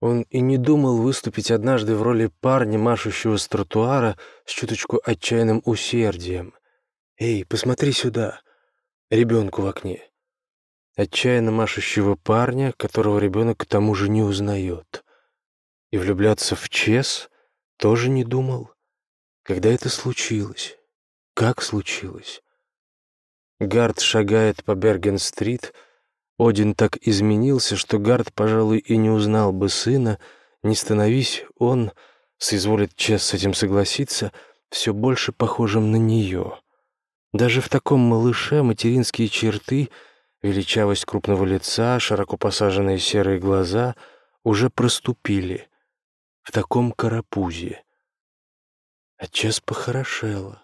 Он и не думал выступить однажды в роли парня, машущего с тротуара с чуточку отчаянным усердием. «Эй, посмотри сюда!» Ребенку в окне. Отчаянно машущего парня, которого ребенок к тому же не узнает. И влюбляться в Чес тоже не думал. Когда это случилось? Как случилось? Гард шагает по Берген-стрит. Один так изменился, что Гард, пожалуй, и не узнал бы сына. Не становись он, соизволит Чес с этим согласиться, все больше похожим на нее. Даже в таком малыше материнские черты, величавость крупного лица, широко посаженные серые глаза уже проступили. В таком карапузе. А Чес похорошела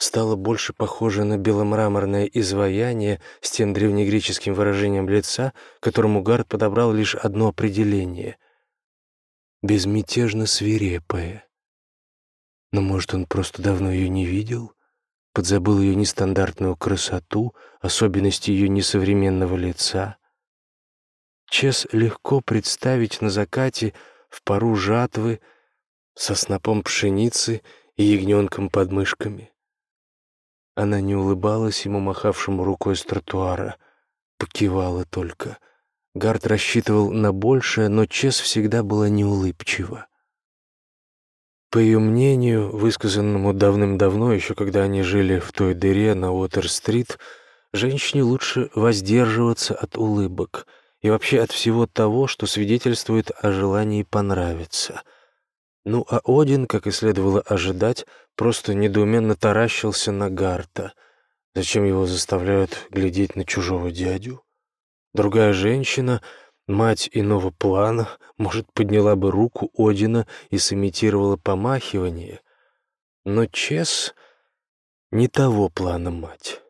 стала больше похожа на беломраморное изваяние с тем древнегреческим выражением лица, которому Гард подобрал лишь одно определение — безмятежно свирепое. Но, может, он просто давно ее не видел, подзабыл ее нестандартную красоту, особенности ее несовременного лица. Чес легко представить на закате в пару жатвы со снопом пшеницы и ягненком под мышками. Она не улыбалась ему, махавшему рукой с тротуара, покивала только. Гард рассчитывал на большее, но Чес всегда была неулыбчива. По ее мнению, высказанному давным-давно, еще когда они жили в той дыре на Уотер-стрит, женщине лучше воздерживаться от улыбок и вообще от всего того, что свидетельствует о желании понравиться — ну а Один, как и следовало ожидать, просто недоуменно таращился на Гарта. Зачем его заставляют глядеть на чужого дядю? Другая женщина, мать иного плана, может, подняла бы руку Одина и сымитировала помахивание. Но Чес не того плана мать.